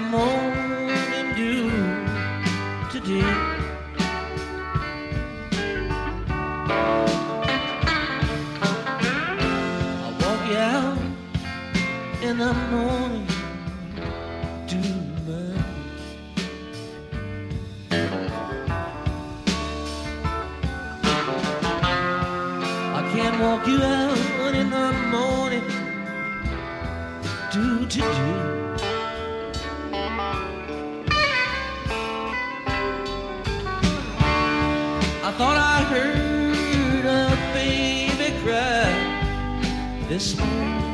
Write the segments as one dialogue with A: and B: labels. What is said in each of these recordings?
A: morning dew today. I walk you out in the morning dew. I can't walk you out in the morning dew today. I thought I heard a baby cry this morning.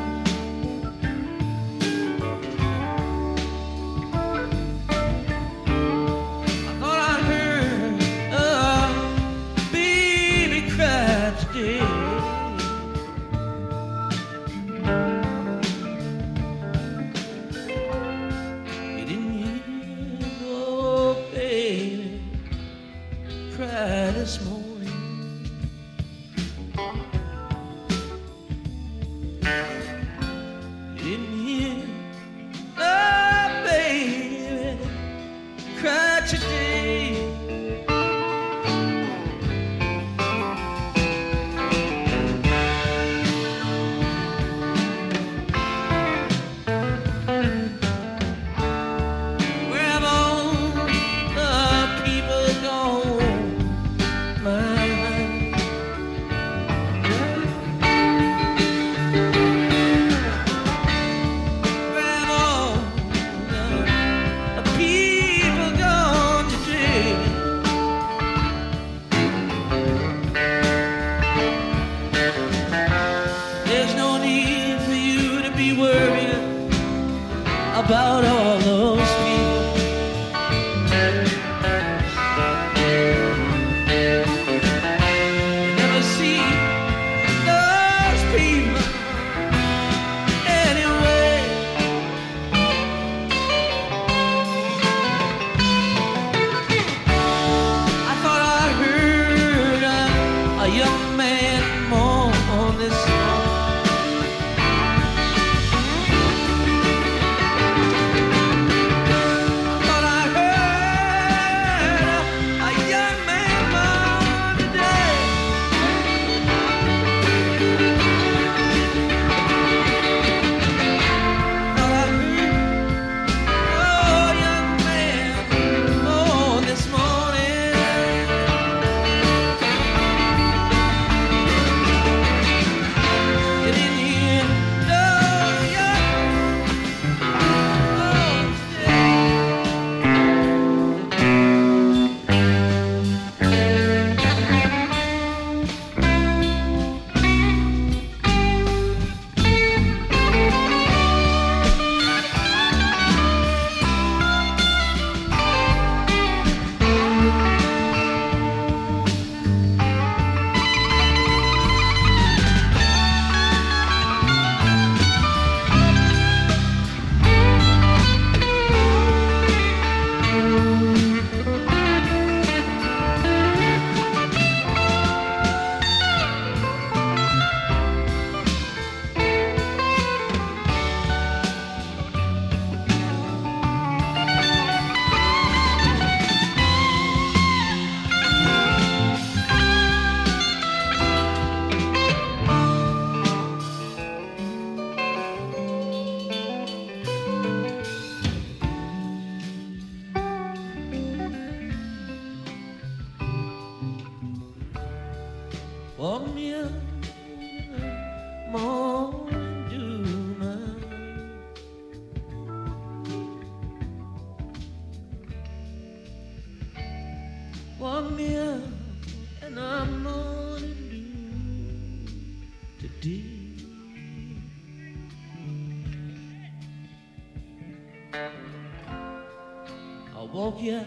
A: walk you out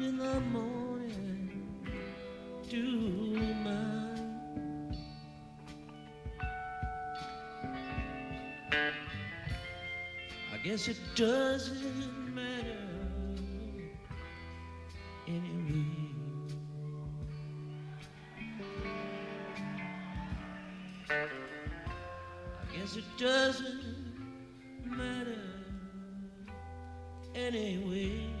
A: in the morning to mine. I guess it doesn't matter anyway. I guess it doesn't matter anyway.